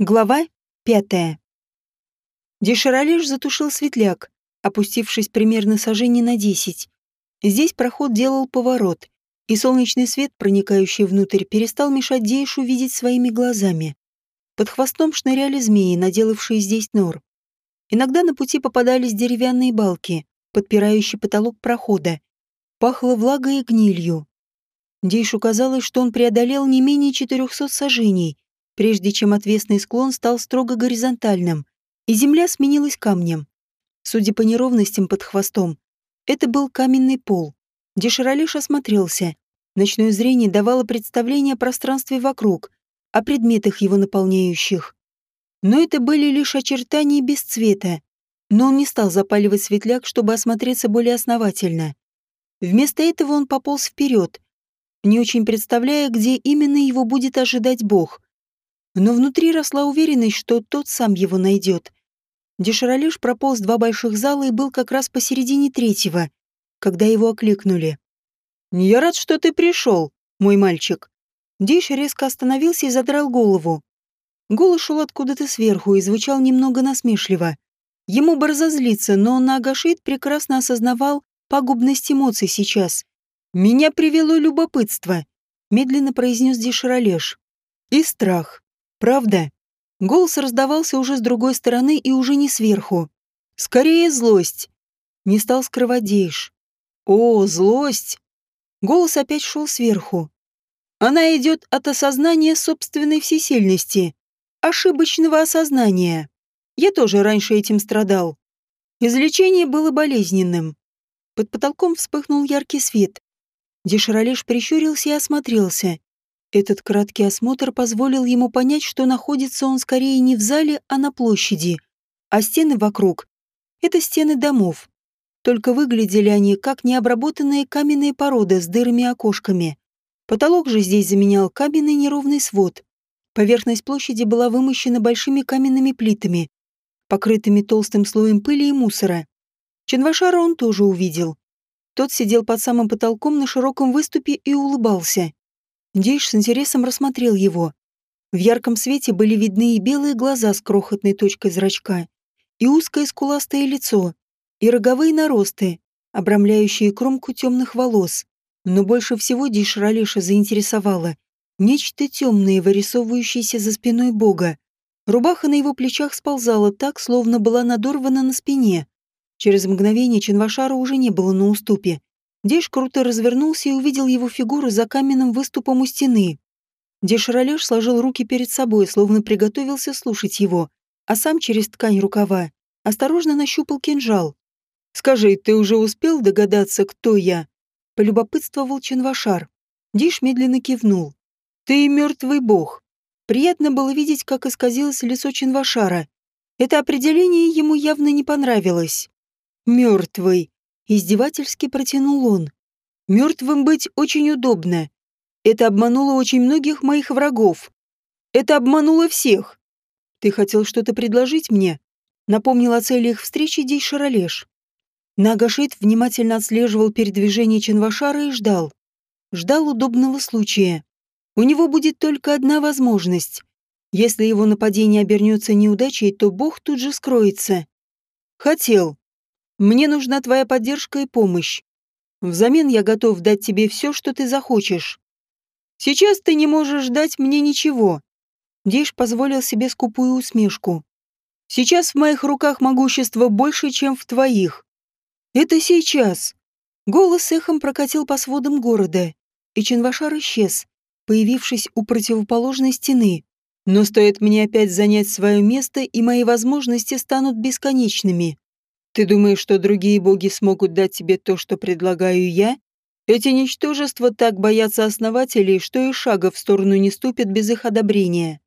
Глава пятая. Деширалеш затушил светляк, опустившись примерно сожжений на десять. Здесь проход делал поворот, и солнечный свет, проникающий внутрь, перестал мешать Дейшу видеть своими глазами. Под хвостом шныряли змеи, наделавшие здесь нор. Иногда на пути попадались деревянные балки, подпирающие потолок прохода. Пахло влагой и гнилью. Дейшу казалось, что он преодолел не менее четырехсот сажений, прежде чем отвесный склон стал строго горизонтальным, и земля сменилась камнем. Судя по неровностям под хвостом, это был каменный пол. Деширалиш осмотрелся. Ночное зрение давало представление о пространстве вокруг, о предметах его наполняющих. Но это были лишь очертания без цвета. Но он не стал запаливать светляк, чтобы осмотреться более основательно. Вместо этого он пополз вперед, не очень представляя, где именно его будет ожидать Бог но внутри росла уверенность, что тот сам его найдет. Деширалеш прополз два больших зала и был как раз посередине третьего, когда его окликнули. «Я рад, что ты пришел, мой мальчик». Диш резко остановился и задрал голову. Голос шел откуда-то сверху и звучал немного насмешливо. Ему бы разозлиться, но Нагашит прекрасно осознавал пагубность эмоций сейчас. «Меня привело любопытство», — медленно произнес Дишаролеш. «И страх. Правда? Голос раздавался уже с другой стороны и уже не сверху. Скорее злость. Не стал скрывать. О, злость! Голос опять шел сверху. Она идет от осознания собственной всесильности, ошибочного осознания. Я тоже раньше этим страдал. Излечение было болезненным. Под потолком вспыхнул яркий свет. Деширалеш прищурился и осмотрелся. Этот краткий осмотр позволил ему понять, что находится он скорее не в зале, а на площади, а стены вокруг — это стены домов. Только выглядели они как необработанные каменные породы с дырами и окошками. Потолок же здесь заменял каменный неровный свод. Поверхность площади была вымощена большими каменными плитами, покрытыми толстым слоем пыли и мусора. Ченвашара он тоже увидел. Тот сидел под самым потолком на широком выступе и улыбался. Дейш с интересом рассмотрел его. В ярком свете были видны и белые глаза с крохотной точкой зрачка, и узкое скуластое лицо, и роговые наросты, обрамляющие кромку темных волос. Но больше всего Дейш Ралиша заинтересовало нечто темное, вырисовывающееся за спиной бога. Рубаха на его плечах сползала так, словно была надорвана на спине. Через мгновение Чинвашара уже не было на уступе, Деш круто развернулся и увидел его фигуру за каменным выступом у стены. Деш Ролеш сложил руки перед собой, словно приготовился слушать его, а сам через ткань рукава осторожно нащупал кинжал. «Скажи, ты уже успел догадаться, кто я?» — полюбопытствовал Чинвашар. Диш медленно кивнул. «Ты мертвый бог». Приятно было видеть, как исказилось лицо Чинвашара. Это определение ему явно не понравилось. «Мертвый», Издевательски протянул он. Мертвым быть очень удобно. Это обмануло очень многих моих врагов. Это обмануло всех. Ты хотел что-то предложить мне? Напомнил о цели их встречи Дей Шаролеш. Нагашит внимательно отслеживал передвижение Ченвашара и ждал. Ждал удобного случая. У него будет только одна возможность. Если его нападение обернется неудачей, то Бог тут же скроется. Хотел. Мне нужна твоя поддержка и помощь. Взамен я готов дать тебе все, что ты захочешь. Сейчас ты не можешь дать мне ничего. Дейш позволил себе скупую усмешку. Сейчас в моих руках могущество больше, чем в твоих. Это сейчас. Голос эхом прокатил по сводам города, и Чинвашар исчез, появившись у противоположной стены. Но стоит мне опять занять свое место, и мои возможности станут бесконечными. Ты думаешь, что другие боги смогут дать тебе то, что предлагаю я? Эти ничтожества так боятся основателей, что и шага в сторону не ступят без их одобрения.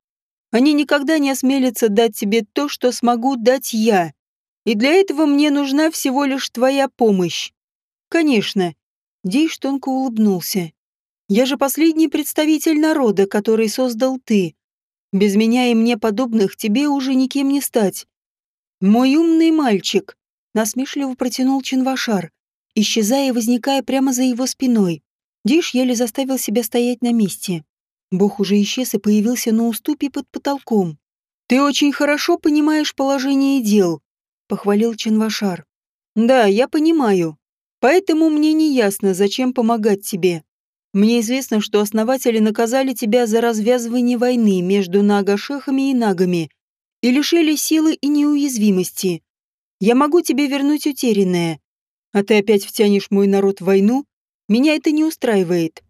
Они никогда не осмелятся дать тебе то, что смогу дать я. И для этого мне нужна всего лишь твоя помощь. Конечно. Дейш тонко улыбнулся. Я же последний представитель народа, который создал ты. Без меня и мне подобных тебе уже никем не стать. Мой умный мальчик, насмешливо протянул Чинвашар, исчезая и возникая прямо за его спиной. Диш еле заставил себя стоять на месте. Бог уже исчез и появился на уступе под потолком. «Ты очень хорошо понимаешь положение дел», — похвалил Чинвашар. «Да, я понимаю. Поэтому мне не ясно, зачем помогать тебе. Мне известно, что основатели наказали тебя за развязывание войны между нагашехами и нагами и лишили силы и неуязвимости. Я могу тебе вернуть утерянное. А ты опять втянешь мой народ в войну? Меня это не устраивает».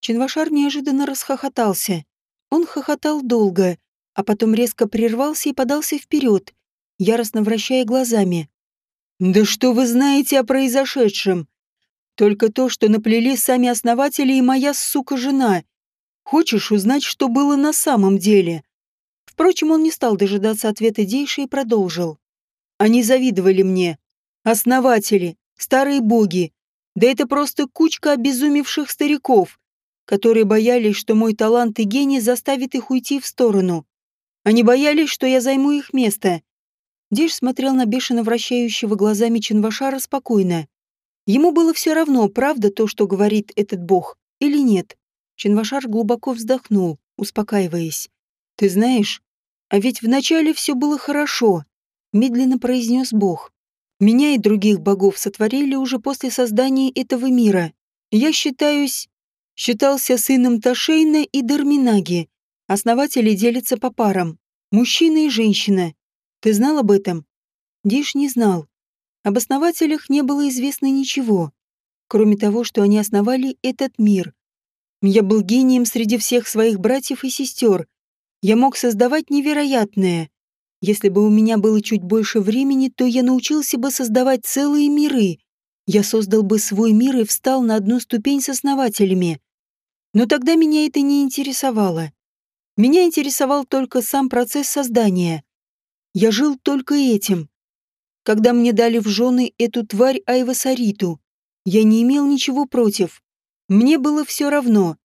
Чинвашар неожиданно расхохотался. Он хохотал долго, а потом резко прервался и подался вперед, яростно вращая глазами. «Да что вы знаете о произошедшем? Только то, что наплели сами основатели и моя сука-жена. Хочешь узнать, что было на самом деле?» Впрочем, он не стал дожидаться ответа Дейши и продолжил. «Они завидовали мне. Основатели, старые боги. Да это просто кучка обезумевших стариков, которые боялись, что мой талант и гений заставит их уйти в сторону. Они боялись, что я займу их место. Диш смотрел на бешено вращающего глазами Чинвашара спокойно. Ему было все равно, правда то, что говорит этот бог, или нет. Чинвашар глубоко вздохнул, успокаиваясь. «Ты знаешь, а ведь вначале все было хорошо», — медленно произнес бог. «Меня и других богов сотворили уже после создания этого мира. Я считаюсь... считался сыном Ташейна и Дарминаги, Основатели делятся по парам. Мужчина и женщина. Ты знал об этом? Диш не знал. Об основателях не было известно ничего, кроме того, что они основали этот мир. Я был гением среди всех своих братьев и сестер. Я мог создавать невероятное. Если бы у меня было чуть больше времени, то я научился бы создавать целые миры. Я создал бы свой мир и встал на одну ступень с основателями. Но тогда меня это не интересовало. Меня интересовал только сам процесс создания. Я жил только этим. Когда мне дали в жены эту тварь Айвасариту, я не имел ничего против. Мне было все равно.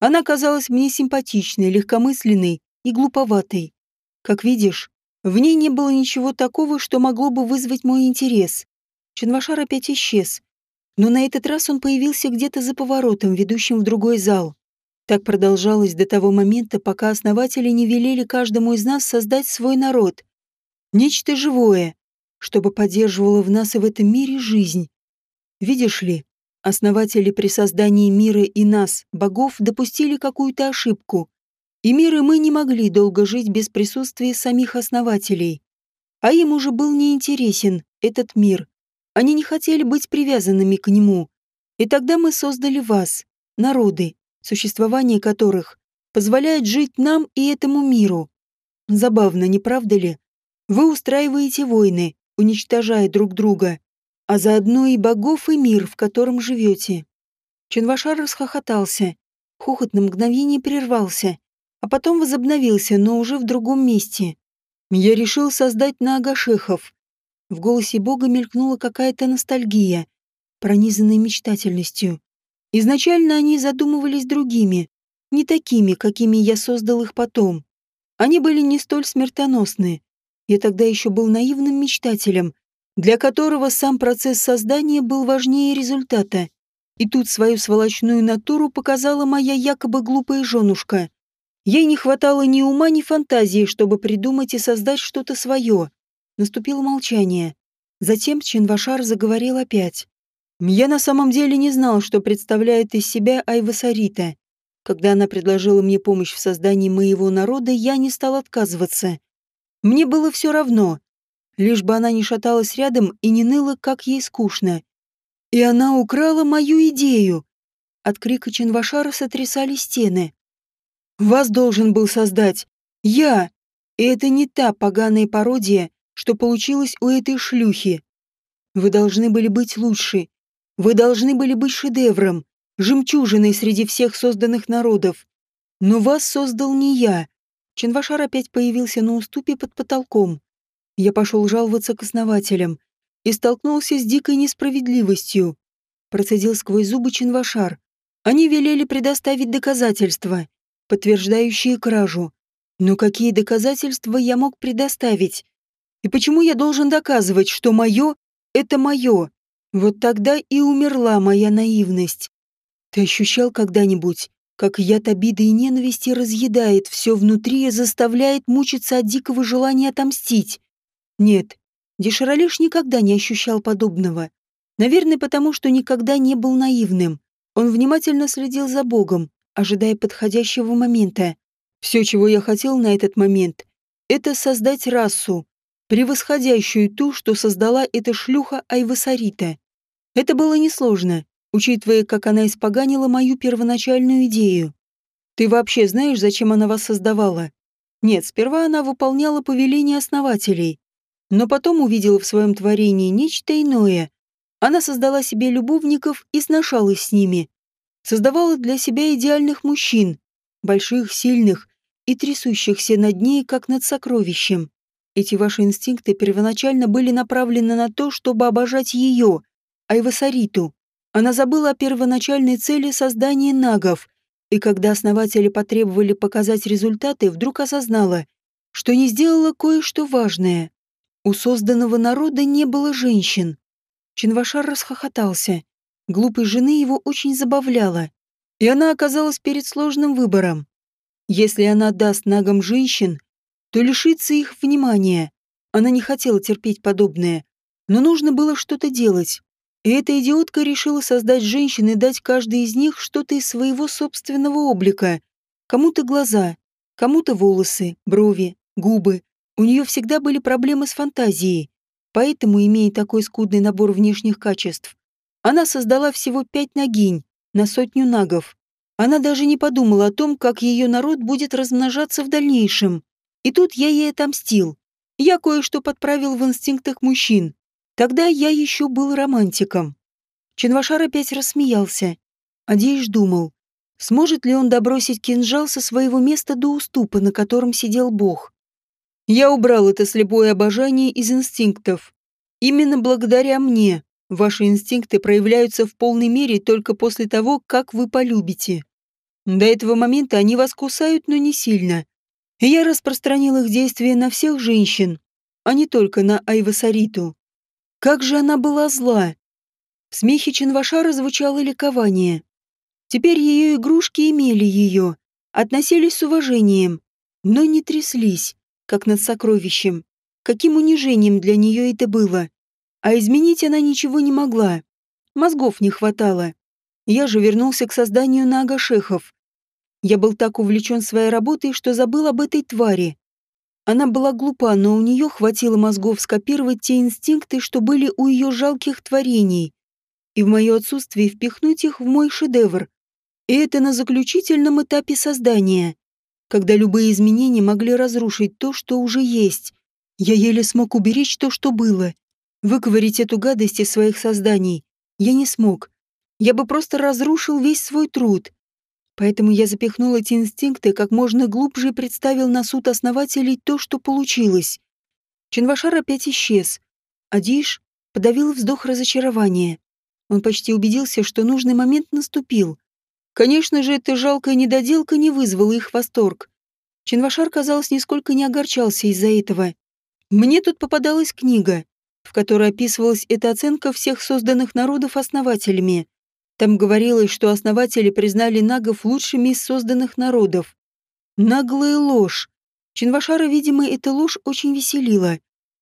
Она казалась мне симпатичной, легкомысленной и глуповатой. Как видишь, в ней не было ничего такого, что могло бы вызвать мой интерес. Чинвашар опять исчез. Но на этот раз он появился где-то за поворотом, ведущим в другой зал. Так продолжалось до того момента, пока основатели не велели каждому из нас создать свой народ. Нечто живое, чтобы поддерживало в нас и в этом мире жизнь. Видишь ли, основатели при создании мира и нас, богов, допустили какую-то ошибку. И мир и мы не могли долго жить без присутствия самих основателей. А им уже был неинтересен этот мир. Они не хотели быть привязанными к нему. И тогда мы создали вас, народы, существование которых позволяет жить нам и этому миру. Забавно, не правда ли? Вы устраиваете войны, уничтожая друг друга, а заодно и богов, и мир, в котором живете. Чинвашар расхохотался. Хохот на мгновение прервался, а потом возобновился, но уже в другом месте. Я решил создать Наагашехов. В голосе бога мелькнула какая-то ностальгия, пронизанная мечтательностью. Изначально они задумывались другими, не такими, какими я создал их потом. Они были не столь смертоносны. Я тогда еще был наивным мечтателем, для которого сам процесс создания был важнее результата. И тут свою сволочную натуру показала моя якобы глупая женушка. Ей не хватало ни ума, ни фантазии, чтобы придумать и создать что-то свое. Наступило молчание. Затем Чинвашар заговорил опять. Я на самом деле не знал, что представляет из себя Айва Сарита. Когда она предложила мне помощь в создании моего народа, я не стал отказываться. Мне было все равно, лишь бы она не шаталась рядом и не ныла, как ей скучно. И она украла мою идею. От крика Чинвашара сотрясали стены. «Вас должен был создать. Я. И это не та поганая пародия, что получилась у этой шлюхи. Вы должны были быть лучше, вы должны были быть шедевром, жемчужиной среди всех созданных народов. Но вас создал не я. Чинвашар опять появился на уступе под потолком. Я пошел жаловаться к основателям и столкнулся с дикой несправедливостью. Процедил сквозь зубы Чинвашар. Они велели предоставить доказательства, подтверждающие кражу. Но какие доказательства я мог предоставить? И почему я должен доказывать, что мое — это мое? Вот тогда и умерла моя наивность. Ты ощущал когда-нибудь, как яд обиды и ненависти разъедает все внутри и заставляет мучиться от дикого желания отомстить. Нет, Деширалеш никогда не ощущал подобного. Наверное, потому что никогда не был наивным. Он внимательно следил за Богом, ожидая подходящего момента. Все, чего я хотел на этот момент, это создать расу, превосходящую ту, что создала эта шлюха Айвасарита. Это было несложно, учитывая, как она испоганила мою первоначальную идею. Ты вообще знаешь, зачем она вас создавала? Нет, сперва она выполняла повеления основателей, но потом увидела в своем творении нечто иное. Она создала себе любовников и сношалась с ними. Создавала для себя идеальных мужчин, больших, сильных и трясущихся над ней, как над сокровищем. Эти ваши инстинкты первоначально были направлены на то, чтобы обожать ее, Айвасариту. Она забыла о первоначальной цели создания нагов, и когда основатели потребовали показать результаты, вдруг осознала, что не сделала кое-что важное. У созданного народа не было женщин. Чинвашар расхохотался. Глупой жены его очень забавляла. И она оказалась перед сложным выбором. Если она даст нагам женщин, то лишится их внимания. Она не хотела терпеть подобное. Но нужно было что-то делать. И эта идиотка решила создать женщин и дать каждой из них что-то из своего собственного облика. Кому-то глаза, кому-то волосы, брови, губы, у нее всегда были проблемы с фантазией, поэтому, имея такой скудный набор внешних качеств, она создала всего пять ногинь на сотню нагов. Она даже не подумала о том, как ее народ будет размножаться в дальнейшем. И тут я ей отомстил. Я кое-что подправил в инстинктах мужчин. Тогда я еще был романтиком. Чинвашар опять рассмеялся. Адейш думал, сможет ли он добросить кинжал со своего места до уступа, на котором сидел бог. Я убрал это слепое обожание из инстинктов. Именно благодаря мне ваши инстинкты проявляются в полной мере только после того, как вы полюбите. До этого момента они вас кусают, но не сильно. И я распространил их действия на всех женщин, а не только на Айвасариту. Как же она была зла! В смехе Чинвашара звучало ликование. Теперь ее игрушки имели ее, относились с уважением, но не тряслись как над сокровищем. Каким унижением для нее это было. А изменить она ничего не могла. Мозгов не хватало. Я же вернулся к созданию нагашехов. Я был так увлечен своей работой, что забыл об этой твари. Она была глупа, но у нее хватило мозгов скопировать те инстинкты, что были у ее жалких творений, и в мое отсутствие впихнуть их в мой шедевр. И это на заключительном этапе создания когда любые изменения могли разрушить то, что уже есть. Я еле смог уберечь то, что было. Выковырить эту гадость из своих созданий я не смог. Я бы просто разрушил весь свой труд. Поэтому я запихнул эти инстинкты как можно глубже и представил на суд основателей то, что получилось. Чинвашар опять исчез. Адиш подавил вздох разочарования. Он почти убедился, что нужный момент наступил. Конечно же, эта жалкая недоделка не вызвала их восторг. Чинвашар, казалось, нисколько не огорчался из-за этого. Мне тут попадалась книга, в которой описывалась эта оценка всех созданных народов основателями. Там говорилось, что основатели признали нагов лучшими из созданных народов. Наглая ложь. Чинвашара, видимо, эта ложь очень веселила.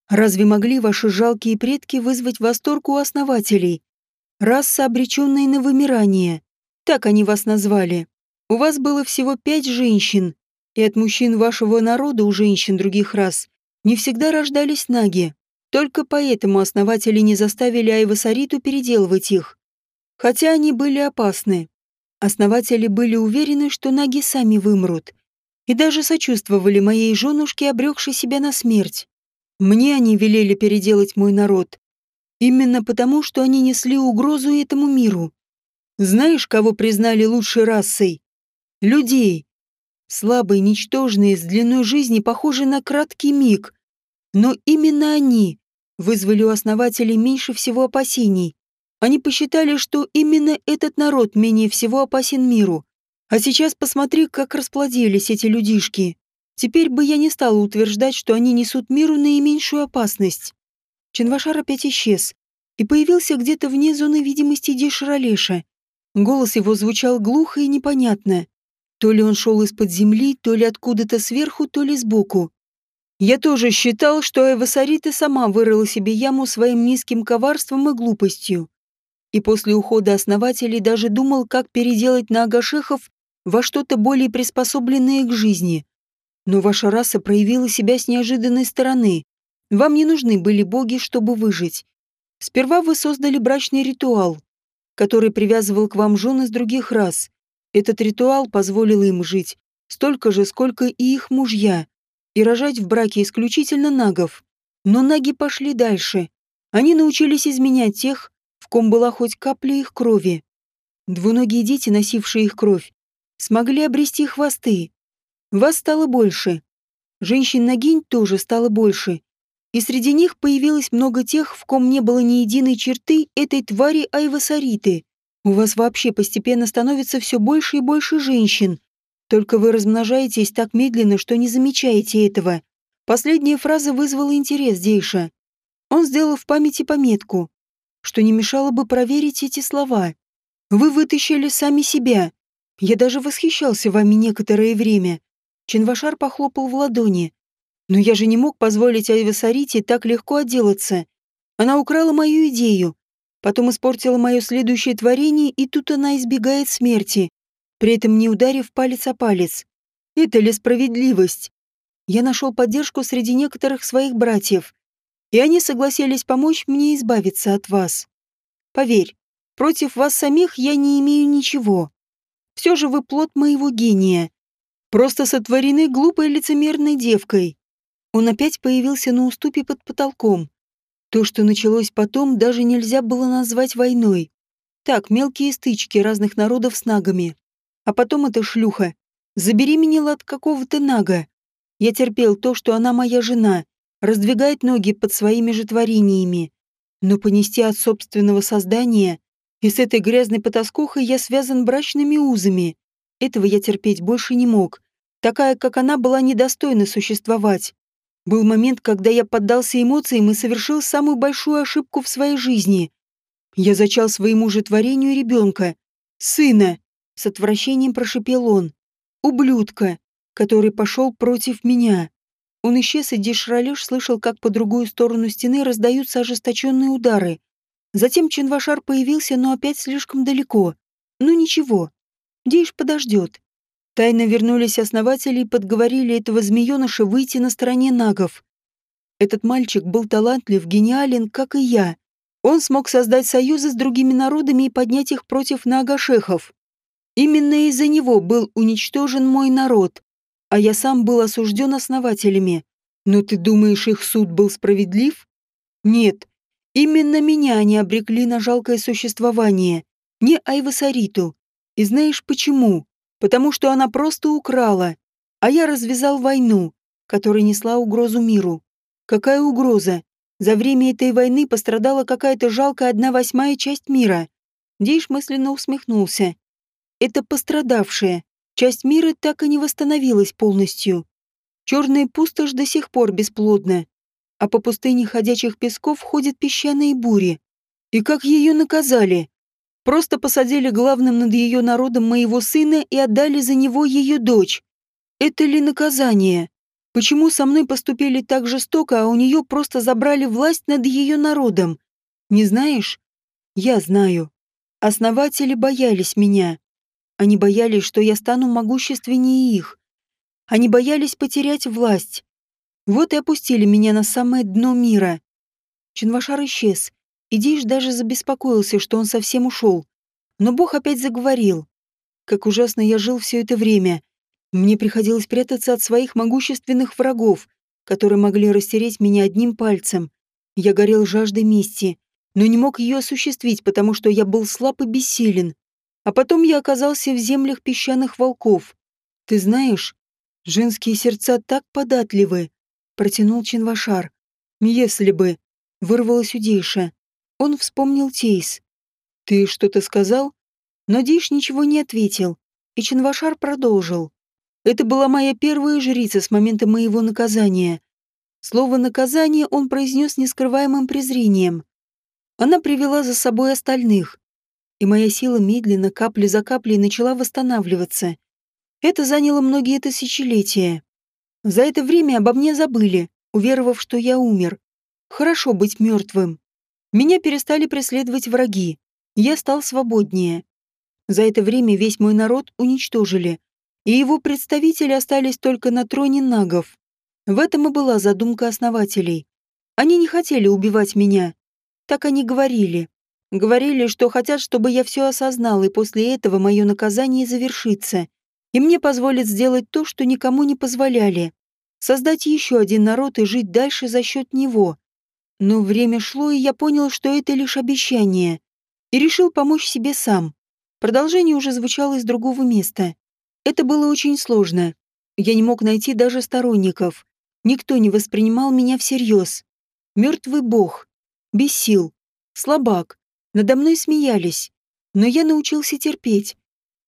Разве могли ваши жалкие предки вызвать восторг у основателей? Раса, обреченная на вымирание. Так они вас назвали. У вас было всего пять женщин, и от мужчин вашего народа у женщин других рас не всегда рождались наги. Только поэтому основатели не заставили Айвасариту переделывать их. Хотя они были опасны. Основатели были уверены, что наги сами вымрут. И даже сочувствовали моей женушке, обрекшей себя на смерть. Мне они велели переделать мой народ. Именно потому, что они несли угрозу этому миру. Знаешь, кого признали лучшей расой? Людей. Слабые, ничтожные, с длиной жизни, похожие на краткий миг. Но именно они вызвали у основателей меньше всего опасений. Они посчитали, что именно этот народ менее всего опасен миру. А сейчас посмотри, как расплодились эти людишки. Теперь бы я не стала утверждать, что они несут миру наименьшую опасность. Чинвашар опять исчез и появился где-то вне зоны видимости Деширалеша. Голос его звучал глухо и непонятно. То ли он шел из-под земли, то ли откуда-то сверху, то ли сбоку. Я тоже считал, что Эвасарита сама вырыла себе яму своим низким коварством и глупостью. И после ухода основателей даже думал, как переделать на Агашехов во что-то более приспособленное к жизни. Но ваша раса проявила себя с неожиданной стороны. Вам не нужны были боги, чтобы выжить. Сперва вы создали брачный ритуал, который привязывал к вам жен из других рас. Этот ритуал позволил им жить столько же, сколько и их мужья, и рожать в браке исключительно нагов. Но наги пошли дальше. Они научились изменять тех, в ком была хоть капля их крови. Двуногие дети, носившие их кровь, смогли обрести хвосты. Вас стало больше. Женщин-ногинь тоже стало больше. И среди них появилось много тех, в ком не было ни единой черты этой твари Айвасариты. У вас вообще постепенно становится все больше и больше женщин. Только вы размножаетесь так медленно, что не замечаете этого. Последняя фраза вызвала интерес Дейша. Он сделал в памяти пометку что не мешало бы проверить эти слова. Вы вытащили сами себя. Я даже восхищался вами некоторое время. Чинвашар похлопал в ладони. Но я же не мог позволить Айвасарите так легко отделаться. Она украла мою идею, потом испортила мое следующее творение, и тут она избегает смерти, при этом не ударив палец о палец. Это ли справедливость? Я нашел поддержку среди некоторых своих братьев и они согласились помочь мне избавиться от вас. Поверь, против вас самих я не имею ничего. Все же вы плод моего гения. Просто сотворены глупой лицемерной девкой. Он опять появился на уступе под потолком. То, что началось потом, даже нельзя было назвать войной. Так, мелкие стычки разных народов с нагами. А потом эта шлюха забеременела от какого-то нага. Я терпел то, что она моя жена, раздвигает ноги под своими же творениями. Но понести от собственного создания, и с этой грязной потаскухой я связан брачными узами. Этого я терпеть больше не мог. Такая, как она, была недостойна существовать. Был момент, когда я поддался эмоциям и совершил самую большую ошибку в своей жизни. Я зачал своему же творению ребенка. Сына. С отвращением прошипел он. Ублюдка, который пошел против меня. Он исчез, и Дишралеш слышал, как по другую сторону стены раздаются ожесточенные удары. Затем Чинвашар появился, но опять слишком далеко. Ну ничего, Диш подождет. Тайно вернулись основатели и подговорили этого змееныша выйти на стороне нагов. Этот мальчик был талантлив, гениален, как и я. Он смог создать союзы с другими народами и поднять их против нагашехов. Именно из-за него был уничтожен мой народ а я сам был осужден основателями. Но ты думаешь, их суд был справедлив? Нет. Именно меня они обрекли на жалкое существование, не Айвасариту. И знаешь почему? Потому что она просто украла, а я развязал войну, которая несла угрозу миру. Какая угроза? За время этой войны пострадала какая-то жалкая одна восьмая часть мира. Дейш мысленно усмехнулся. Это пострадавшая, Часть мира так и не восстановилась полностью. Черная пустошь до сих пор бесплодна, а по пустыне ходячих песков ходят песчаные бури. И как ее наказали? Просто посадили главным над ее народом моего сына и отдали за него ее дочь. Это ли наказание? Почему со мной поступили так жестоко, а у нее просто забрали власть над ее народом? Не знаешь? Я знаю. Основатели боялись меня. Они боялись, что я стану могущественнее их. Они боялись потерять власть. Вот и опустили меня на самое дно мира. Чинвашар исчез, и Диш даже забеспокоился, что он совсем ушел. Но Бог опять заговорил. Как ужасно я жил все это время. Мне приходилось прятаться от своих могущественных врагов, которые могли растереть меня одним пальцем. Я горел жаждой мести, но не мог ее осуществить, потому что я был слаб и бессилен. А потом я оказался в землях песчаных волков. Ты знаешь, женские сердца так податливы, протянул Чинвашар. Если бы, вырвалась у Дейша. Он вспомнил Тейс. Ты что-то сказал? Но Дейш ничего не ответил, и Чинвашар продолжил. Это была моя первая жрица с момента моего наказания. Слово «наказание» он произнес нескрываемым презрением. Она привела за собой остальных, и моя сила медленно, капля за каплей, начала восстанавливаться. Это заняло многие тысячелетия. За это время обо мне забыли, уверовав, что я умер. Хорошо быть мертвым. Меня перестали преследовать враги. Я стал свободнее. За это время весь мой народ уничтожили, и его представители остались только на троне нагов. В этом и была задумка основателей. Они не хотели убивать меня. Так они говорили. Говорили, что хотят, чтобы я все осознал, и после этого мое наказание завершится и мне позволит сделать то, что никому не позволяли. Создать еще один народ и жить дальше за счет него. Но время шло, и я понял, что это лишь обещание. И решил помочь себе сам. Продолжение уже звучало из другого места. Это было очень сложно. Я не мог найти даже сторонников. Никто не воспринимал меня всерьез. Мертвый бог. Без сил. Слабак. Надо мной смеялись. Но я научился терпеть.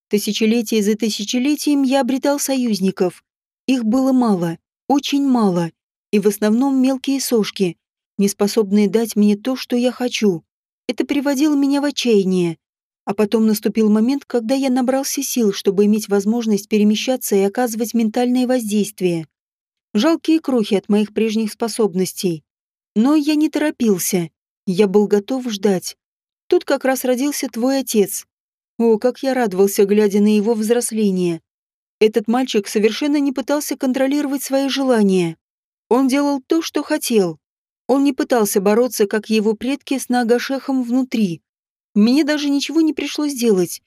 Тысячелетие за тысячелетием я обретал союзников. Их было мало, очень мало, и в основном мелкие сошки, не способные дать мне то, что я хочу. Это приводило меня в отчаяние. А потом наступил момент, когда я набрался сил, чтобы иметь возможность перемещаться и оказывать ментальное воздействие. Жалкие крохи от моих прежних способностей. Но я не торопился. Я был готов ждать. Тут как раз родился твой отец, о, как я радовался, глядя на его взросление. Этот мальчик совершенно не пытался контролировать свои желания. Он делал то, что хотел. Он не пытался бороться, как его предки, с Нагашехом внутри. Мне даже ничего не пришлось делать.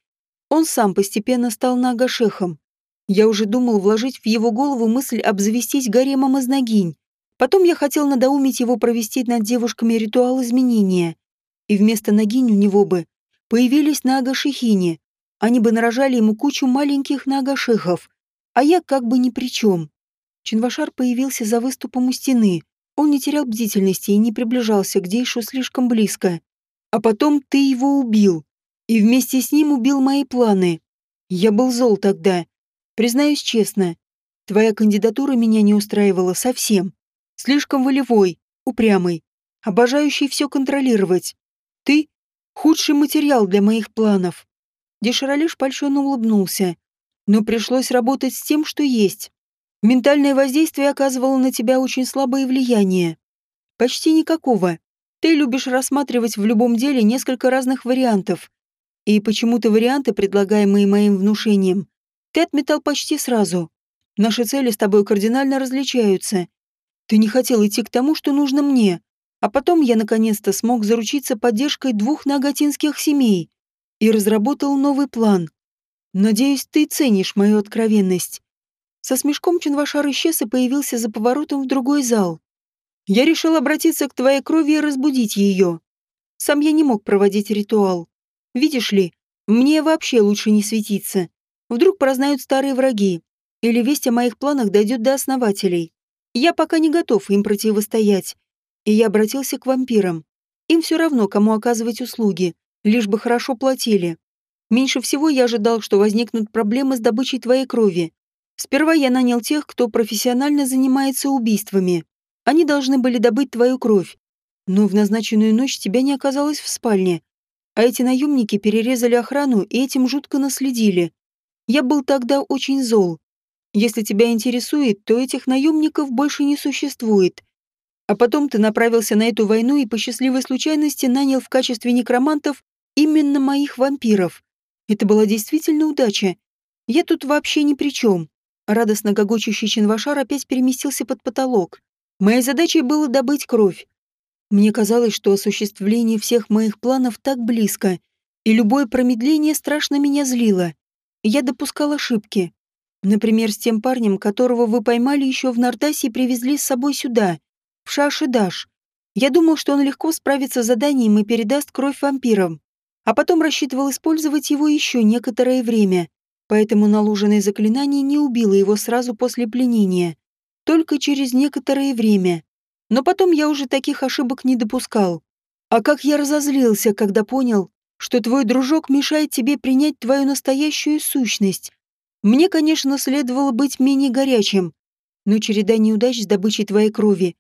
Он сам постепенно стал Нагашехом. Я уже думал вложить в его голову мысль обзавестись гаремом из Нагинь. Потом я хотел надоумить его провести над девушками ритуал изменения. И вместо Нагинь у него бы появились на Агашихине. Они бы нарожали ему кучу маленьких нагашихов, а я как бы ни при чем. Чинвашар появился за выступом у стены. Он не терял бдительности и не приближался к Дейшу слишком близко. А потом ты его убил. И вместе с ним убил мои планы. Я был зол тогда. Признаюсь честно, твоя кандидатура меня не устраивала совсем. Слишком волевой, упрямый, обожающий все контролировать. Ты Худший материал для моих планов. Деширалиш польщенно улыбнулся. Но пришлось работать с тем, что есть. Ментальное воздействие оказывало на тебя очень слабое влияние. Почти никакого. Ты любишь рассматривать в любом деле несколько разных вариантов. И почему-то варианты, предлагаемые моим внушением, ты отметал почти сразу. Наши цели с тобой кардинально различаются. Ты не хотел идти к тому, что нужно мне, а потом я наконец-то смог заручиться поддержкой двух нагатинских семей и разработал новый план. Надеюсь, ты ценишь мою откровенность. Со смешком Чинвашар исчез и появился за поворотом в другой зал. Я решил обратиться к твоей крови и разбудить ее. Сам я не мог проводить ритуал. Видишь ли, мне вообще лучше не светиться. Вдруг прознают старые враги, или весть о моих планах дойдет до основателей. Я пока не готов им противостоять и я обратился к вампирам. Им все равно, кому оказывать услуги, лишь бы хорошо платили. Меньше всего я ожидал, что возникнут проблемы с добычей твоей крови. Сперва я нанял тех, кто профессионально занимается убийствами. Они должны были добыть твою кровь. Но в назначенную ночь тебя не оказалось в спальне. А эти наемники перерезали охрану и этим жутко наследили. Я был тогда очень зол. Если тебя интересует, то этих наемников больше не существует. А потом ты направился на эту войну и по счастливой случайности нанял в качестве некромантов именно моих вампиров. Это была действительно удача. Я тут вообще ни при чем. Радостно гогочущий Чинвашар опять переместился под потолок. Моей задачей было добыть кровь. Мне казалось, что осуществление всех моих планов так близко, и любое промедление страшно меня злило. Я допускал ошибки. Например, с тем парнем, которого вы поймали еще в Нартасе и привезли с собой сюда в Шашидаш. Я думал, что он легко справится с заданием и передаст кровь вампирам, а потом рассчитывал использовать его еще некоторое время, поэтому наложенное заклинание не убило его сразу после пленения, только через некоторое время. Но потом я уже таких ошибок не допускал. А как я разозлился, когда понял, что твой дружок мешает тебе принять твою настоящую сущность. Мне, конечно, следовало быть менее горячим, но череда неудач с добычей твоей крови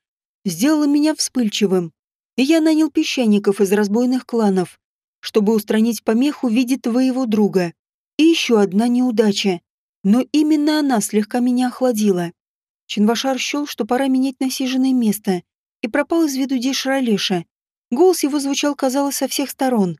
сделала меня вспыльчивым, и я нанял песчаников из разбойных кланов, чтобы устранить помеху в виде твоего друга. И еще одна неудача. Но именно она слегка меня охладила. Чинвашар счел, что пора менять насиженное место, и пропал из виду Дишралеша. Голос его звучал, казалось, со всех сторон.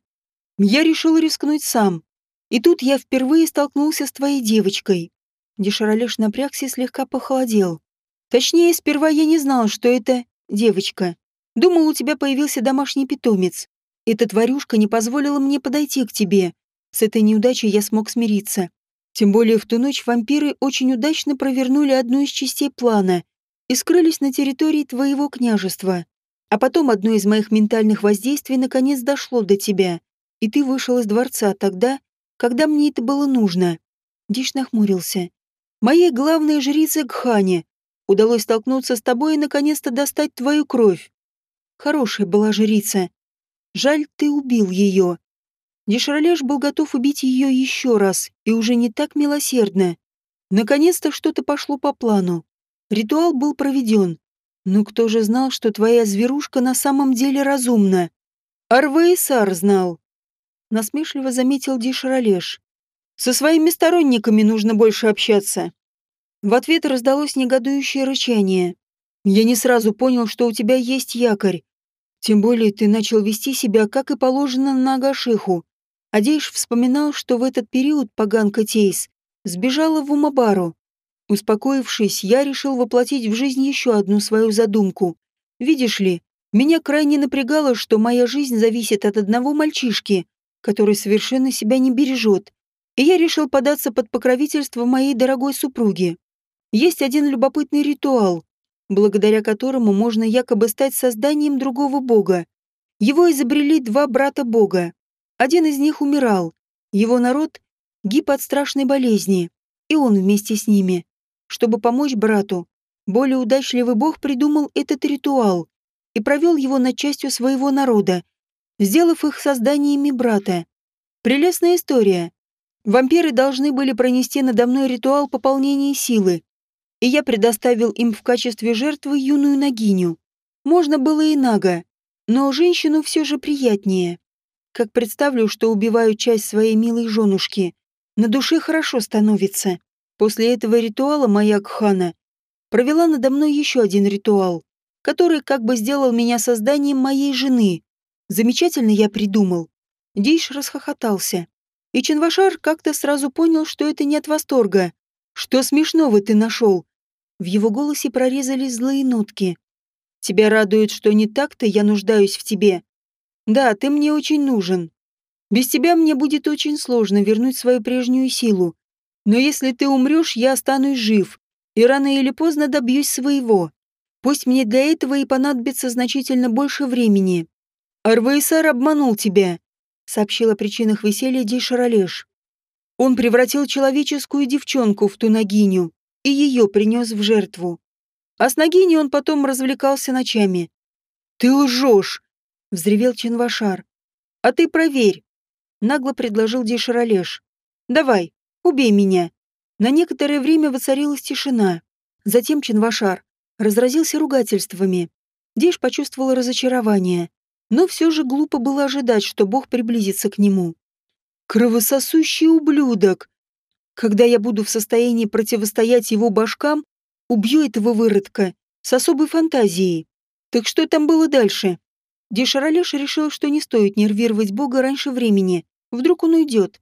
Я решил рискнуть сам. И тут я впервые столкнулся с твоей девочкой. Дешаролеш напрягся и слегка похолодел. Точнее, сперва я не знал, что это девочка. Думал, у тебя появился домашний питомец. Эта тварюшка не позволила мне подойти к тебе. С этой неудачей я смог смириться. Тем более в ту ночь вампиры очень удачно провернули одну из частей плана и скрылись на территории твоего княжества. А потом одно из моих ментальных воздействий наконец дошло до тебя, и ты вышел из дворца тогда, когда мне это было нужно. Диш нахмурился. Моей главной жрице Гхане удалось столкнуться с тобой и наконец-то достать твою кровь. Хорошая была жрица. Жаль, ты убил ее. Дешралеш был готов убить ее еще раз, и уже не так милосердно. Наконец-то что-то пошло по плану. Ритуал был проведен. Но кто же знал, что твоя зверушка на самом деле разумна? Арвейсар знал. Насмешливо заметил Дишралеш. Со своими сторонниками нужно больше общаться. В ответ раздалось негодующее рычание. Я не сразу понял, что у тебя есть якорь. Тем более ты начал вести себя, как и положено на Агашиху. Адейш вспоминал, что в этот период поганка Тейс сбежала в Умабару. Успокоившись, я решил воплотить в жизнь еще одну свою задумку. Видишь ли, меня крайне напрягало, что моя жизнь зависит от одного мальчишки, который совершенно себя не бережет, и я решил податься под покровительство моей дорогой супруги. Есть один любопытный ритуал, благодаря которому можно якобы стать созданием другого бога. Его изобрели два брата бога. Один из них умирал. Его народ гиб от страшной болезни, и он вместе с ними. Чтобы помочь брату, более удачливый бог придумал этот ритуал и провел его над частью своего народа, сделав их созданиями брата. Прелестная история. Вампиры должны были пронести надо мной ритуал пополнения силы, и я предоставил им в качестве жертвы юную нагиню. Можно было и нага, но женщину все же приятнее. Как представлю, что убиваю часть своей милой женушки, на душе хорошо становится. После этого ритуала моя Кхана провела надо мной еще один ритуал, который как бы сделал меня созданием моей жены. Замечательно я придумал. Диш расхохотался. И Чинвашар как-то сразу понял, что это не от восторга. «Что смешного ты нашел?» В его голосе прорезались злые нотки. «Тебя радует, что не так-то я нуждаюсь в тебе. Да, ты мне очень нужен. Без тебя мне будет очень сложно вернуть свою прежнюю силу. Но если ты умрешь, я останусь жив, и рано или поздно добьюсь своего. Пусть мне для этого и понадобится значительно больше времени. Арвейсар обманул тебя, сообщил о причинах веселья Дейшаролеш. Он превратил человеческую девчонку в ту нагиню и ее принес в жертву. А с нагиней он потом развлекался ночами. «Ты лжешь!» взревел Чинвашар. «А ты проверь», — нагло предложил Деширалеш. «Давай, убей меня». На некоторое время воцарилась тишина. Затем Чинвашар разразился ругательствами. Деш почувствовал разочарование, но все же глупо было ожидать, что Бог приблизится к нему. «Кровососущий ублюдок! Когда я буду в состоянии противостоять его башкам, убью этого выродка с особой фантазией. Так что там было дальше?» Дешаролеш решил, что не стоит нервировать Бога раньше времени. Вдруг он уйдет.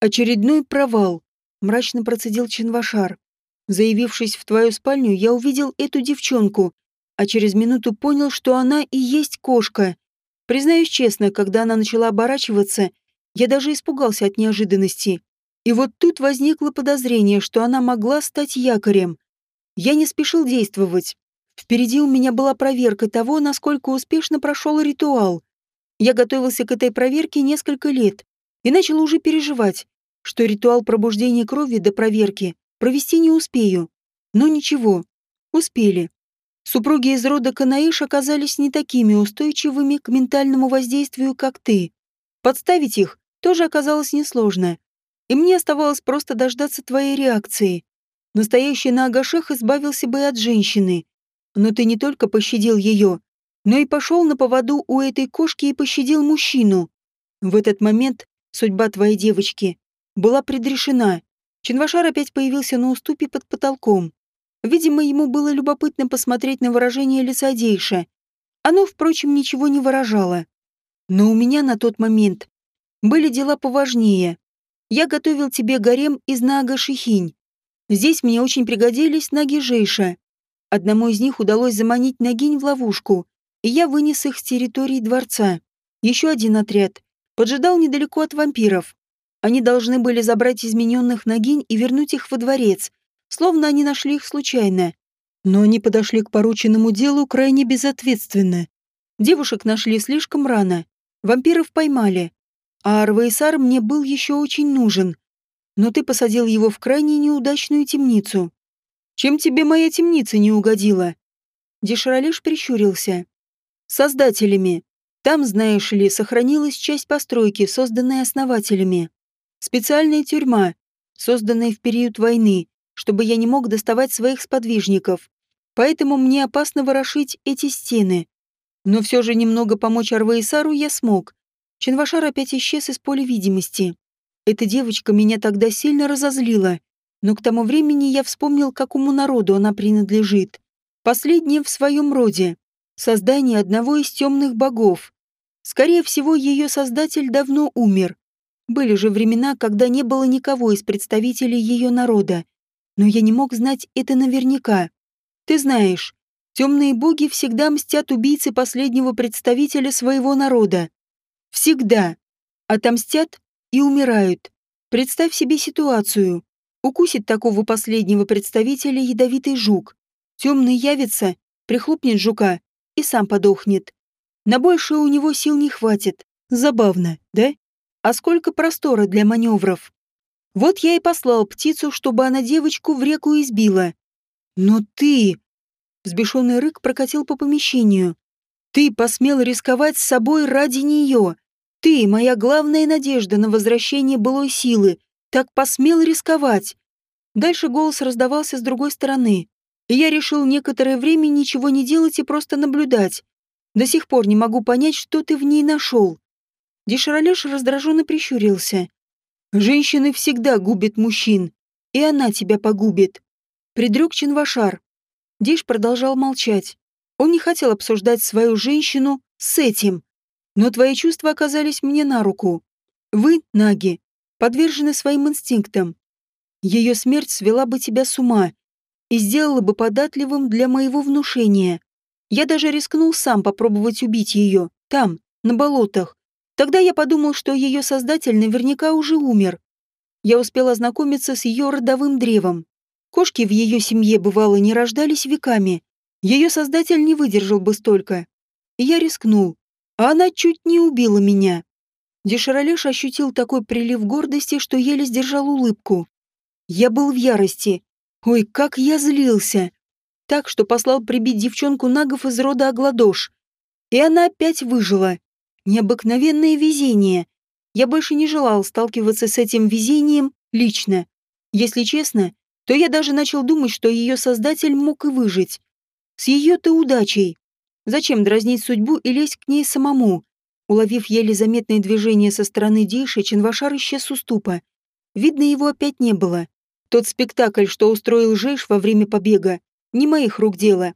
Очередной провал. Мрачно процедил Чинвашар. Заявившись в твою спальню, я увидел эту девчонку, а через минуту понял, что она и есть кошка. Признаюсь честно, когда она начала оборачиваться, я даже испугался от неожиданности. И вот тут возникло подозрение, что она могла стать якорем. Я не спешил действовать. Впереди у меня была проверка того, насколько успешно прошел ритуал. Я готовился к этой проверке несколько лет и начал уже переживать, что ритуал пробуждения крови до проверки провести не успею. Но ничего, успели. Супруги из рода Канаиш оказались не такими устойчивыми к ментальному воздействию, как ты. Подставить их тоже оказалось несложно. И мне оставалось просто дождаться твоей реакции. Настоящий Наагашех избавился бы от женщины, но ты не только пощадил ее, но и пошел на поводу у этой кошки и пощадил мужчину. В этот момент судьба твоей девочки была предрешена. Чинвашар опять появился на уступе под потолком. Видимо, ему было любопытно посмотреть на выражение лица Дейша. Оно, впрочем, ничего не выражало. Но у меня на тот момент были дела поважнее. Я готовил тебе гарем из Нага Шихинь. Здесь мне очень пригодились наги Жейша. Одному из них удалось заманить Нагинь в ловушку, и я вынес их с территории дворца. Еще один отряд поджидал недалеко от вампиров. Они должны были забрать измененных Нагинь и вернуть их во дворец, словно они нашли их случайно. Но они подошли к порученному делу крайне безответственно. Девушек нашли слишком рано, вампиров поймали, а Арвейсар мне был еще очень нужен. Но ты посадил его в крайне неудачную темницу. Чем тебе моя темница не угодила? Деширалеш прищурился. Создателями. Там, знаешь ли, сохранилась часть постройки, созданная основателями. Специальная тюрьма, созданная в период войны, чтобы я не мог доставать своих сподвижников. Поэтому мне опасно ворошить эти стены. Но все же немного помочь Арвейсару я смог. Чинвашар опять исчез из поля видимости. Эта девочка меня тогда сильно разозлила, но к тому времени я вспомнил, какому народу она принадлежит. Последнее в своем роде. Создание одного из темных богов. Скорее всего, ее создатель давно умер. Были же времена, когда не было никого из представителей ее народа. Но я не мог знать это наверняка. Ты знаешь, темные боги всегда мстят убийце последнего представителя своего народа. Всегда. Отомстят и умирают. Представь себе ситуацию. Укусит такого последнего представителя ядовитый жук. Темный явится, прихлопнет жука и сам подохнет. На большее у него сил не хватит. Забавно, да? А сколько простора для маневров. Вот я и послал птицу, чтобы она девочку в реку избила. Но ты... Взбешенный рык прокатил по помещению. Ты посмел рисковать с собой ради нее. Ты, моя главная надежда на возвращение былой силы, так посмел рисковать. Дальше голос раздавался с другой стороны, и я решил некоторое время ничего не делать и просто наблюдать. До сих пор не могу понять, что ты в ней нашел. Деширалеш раздраженно прищурился. Женщины всегда губят мужчин, и она тебя погубит. Предрек Чинвашар. Диш продолжал молчать. Он не хотел обсуждать свою женщину с этим. Но твои чувства оказались мне на руку. Вы, Наги, подвержены своим инстинктам. Ее смерть свела бы тебя с ума и сделала бы податливым для моего внушения. Я даже рискнул сам попробовать убить ее, там, на болотах. Тогда я подумал, что ее создатель наверняка уже умер. Я успел ознакомиться с ее родовым древом. Кошки в ее семье, бывало, не рождались веками. Ее создатель не выдержал бы столько. И я рискнул она чуть не убила меня. Деширалеш ощутил такой прилив гордости, что еле сдержал улыбку. Я был в ярости. Ой, как я злился. Так, что послал прибить девчонку нагов из рода Агладош. И она опять выжила. Необыкновенное везение. Я больше не желал сталкиваться с этим везением лично. Если честно, то я даже начал думать, что ее создатель мог и выжить. С ее-то удачей. Зачем дразнить судьбу и лезть к ней самому? Уловив еле заметное движение со стороны Дейши, Чинвашар исчез с уступа. Видно, его опять не было. Тот спектакль, что устроил Жейш во время побега, не моих рук дело.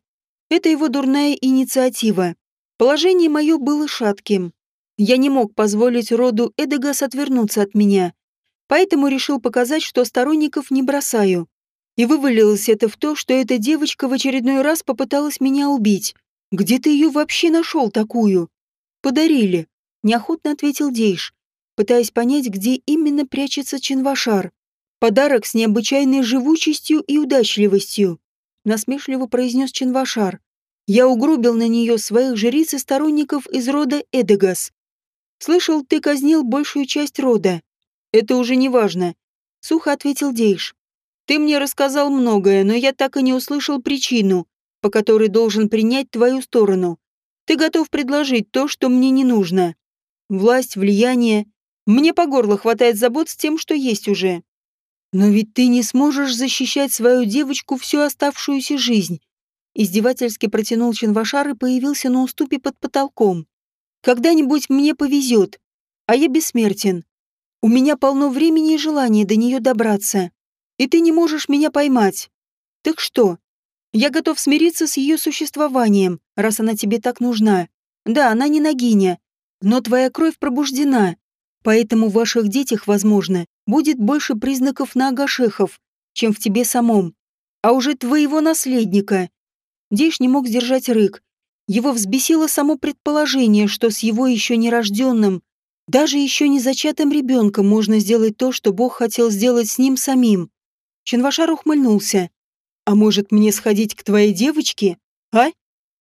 Это его дурная инициатива. Положение мое было шатким. Я не мог позволить роду Эдегас отвернуться от меня, поэтому решил показать, что сторонников не бросаю. И вывалилось это в то, что эта девочка в очередной раз попыталась меня убить. Где ты ее вообще нашел такую? Подарили, неохотно ответил Дейш, пытаясь понять, где именно прячется Чинвашар. Подарок с необычайной живучестью и удачливостью, насмешливо произнес Чинвашар. Я угробил на нее своих жриц и сторонников из рода Эдегас. Слышал, ты казнил большую часть рода. Это уже не важно, сухо ответил Дейш. Ты мне рассказал многое, но я так и не услышал причину, по которой должен принять твою сторону. Ты готов предложить то, что мне не нужно. Власть, влияние. Мне по горло хватает забот с тем, что есть уже. Но ведь ты не сможешь защищать свою девочку всю оставшуюся жизнь. Издевательски протянул Чинвашар и появился на уступе под потолком. Когда-нибудь мне повезет, а я бессмертен. У меня полно времени и желания до нее добраться. и ты не можешь меня поймать. Так что? Я готов смириться с ее существованием, раз она тебе так нужна. Да, она не нагиня, но твоя кровь пробуждена, поэтому в ваших детях, возможно, будет больше признаков нагашехов, чем в тебе самом. А уже твоего наследника. Дейш не мог сдержать рык. Его взбесило само предположение, что с его еще нерожденным, даже еще не зачатым ребенком можно сделать то, что Бог хотел сделать с ним самим. Чинвашар ухмыльнулся. «А может мне сходить к твоей девочке, а?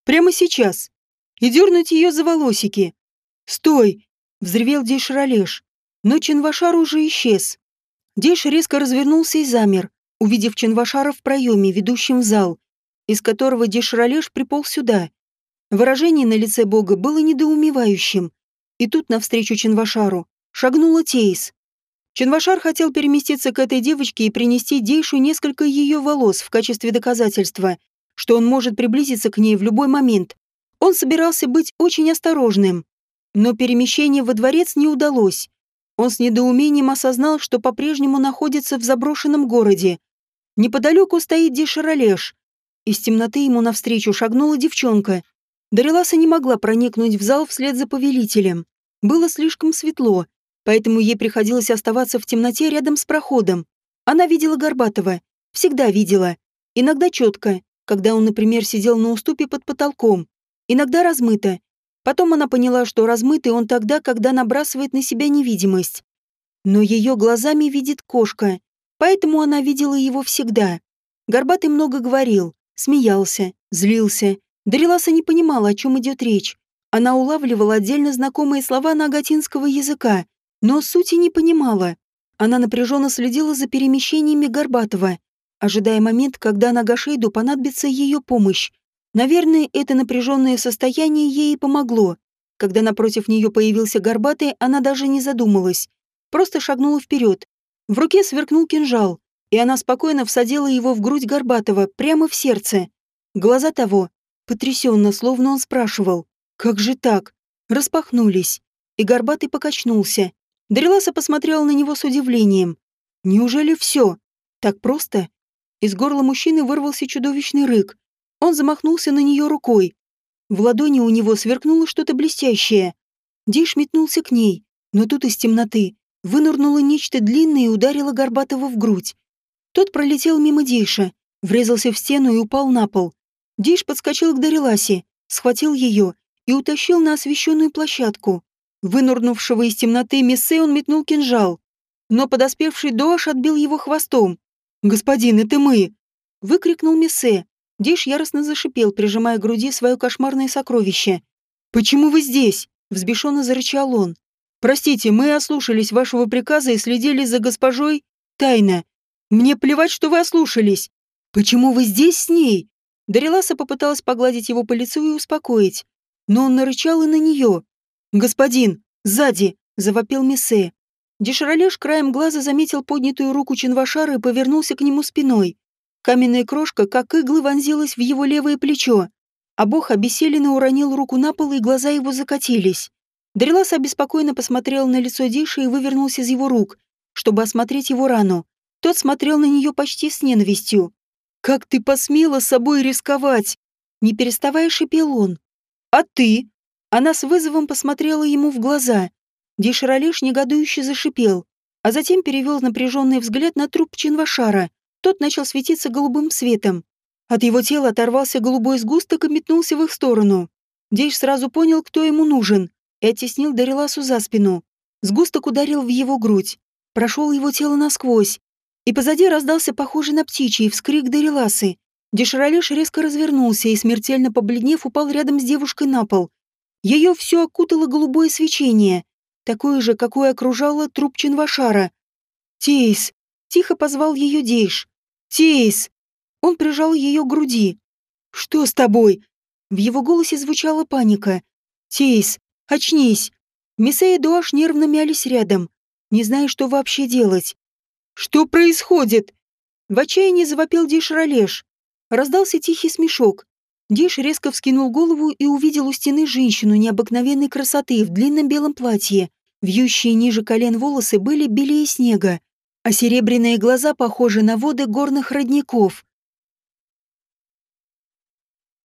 Прямо сейчас? И дернуть ее за волосики? Стой!» — взревел Дейш Ролеш. Но Чинвашар уже исчез. Дейш резко развернулся и замер, увидев Чинвашара в проеме, ведущем в зал, из которого Дейш Ролеш приполз сюда. Выражение на лице бога было недоумевающим. И тут навстречу Чинвашару шагнула Тейс. Чинвашар хотел переместиться к этой девочке и принести Дейшу несколько ее волос в качестве доказательства, что он может приблизиться к ней в любой момент. Он собирался быть очень осторожным. Но перемещение во дворец не удалось. Он с недоумением осознал, что по-прежнему находится в заброшенном городе. Неподалеку стоит Деширалеш. Из темноты ему навстречу шагнула девчонка Дариласа не могла проникнуть в зал вслед за повелителем. Было слишком светло, поэтому ей приходилось оставаться в темноте рядом с проходом. Она видела Горбатова, всегда видела. Иногда четко, когда он, например, сидел на уступе под потолком. Иногда размыто. Потом она поняла, что размытый он тогда, когда набрасывает на себя невидимость. Но ее глазами видит кошка, поэтому она видела его всегда. Горбатый много говорил, смеялся, злился, Дариласа не понимала, о чем идет речь. Она улавливала отдельно знакомые слова нагатинского языка, но сути не понимала. Она напряженно следила за перемещениями Горбатова, ожидая момент, когда Нагашейду понадобится ее помощь. Наверное, это напряженное состояние ей помогло. Когда напротив нее появился Горбатый, она даже не задумалась. Просто шагнула вперед. В руке сверкнул кинжал, и она спокойно всадила его в грудь Горбатова, прямо в сердце. Глаза того Потрясенно, словно он спрашивал, «Как же так?» Распахнулись, и Горбатый покачнулся. Дреласа посмотрела на него с удивлением. «Неужели все? Так просто?» Из горла мужчины вырвался чудовищный рык. Он замахнулся на нее рукой. В ладони у него сверкнуло что-то блестящее. Диш метнулся к ней, но тут из темноты вынырнуло нечто длинное и ударило Горбатого в грудь. Тот пролетел мимо Диша, врезался в стену и упал на пол. Диш подскочил к Дариласе, схватил ее и утащил на освещенную площадку. Вынурнувшего из темноты Мессе он метнул кинжал, но подоспевший Доаш отбил его хвостом. «Господин, это мы!» — выкрикнул Мессе. Диш яростно зашипел, прижимая к груди свое кошмарное сокровище. «Почему вы здесь?» — взбешенно зарычал он. «Простите, мы ослушались вашего приказа и следили за госпожой тайно. Мне плевать, что вы ослушались. Почему вы здесь с ней?» Дариласа попыталась погладить его по лицу и успокоить, но он нарычал и на нее. «Господин, сзади!» — завопил Мессе. Деширалеш краем глаза заметил поднятую руку Чинвашара и повернулся к нему спиной. Каменная крошка, как иглы, вонзилась в его левое плечо, а бог обессиленно уронил руку на пол, и глаза его закатились. Дарилас обеспокоенно посмотрел на лицо Диша и вывернулся из его рук, чтобы осмотреть его рану. Тот смотрел на нее почти с ненавистью. «Как ты посмела собой рисковать?» Не переставая шипел он. «А ты?» Она с вызовом посмотрела ему в глаза. Деширалеш негодующе зашипел, а затем перевел напряженный взгляд на труп Чинвашара. Тот начал светиться голубым светом. От его тела оторвался голубой сгусток и метнулся в их сторону. Дейш сразу понял, кто ему нужен, и оттеснил Дариласу за спину. Сгусток ударил в его грудь, прошел его тело насквозь, и позади раздался похожий на птичий вскрик Дариласы. Деширалеш резко развернулся и, смертельно побледнев, упал рядом с девушкой на пол. Ее все окутало голубое свечение, такое же, какое окружало труп Чинвашара. «Тейс!» — тихо позвал ее Дейш. «Тейс!» Он прижал ее к груди. «Что с тобой?» В его голосе звучала паника. «Тейс, очнись!» Мисса и Дуаш нервно мялись рядом, не зная, что вообще делать. Что происходит?» В отчаянии завопил Диш Ролеш. Раздался тихий смешок. Диш резко вскинул голову и увидел у стены женщину необыкновенной красоты в длинном белом платье. Вьющие ниже колен волосы были белее снега. а серебряные глаза похожи на воды горных родников.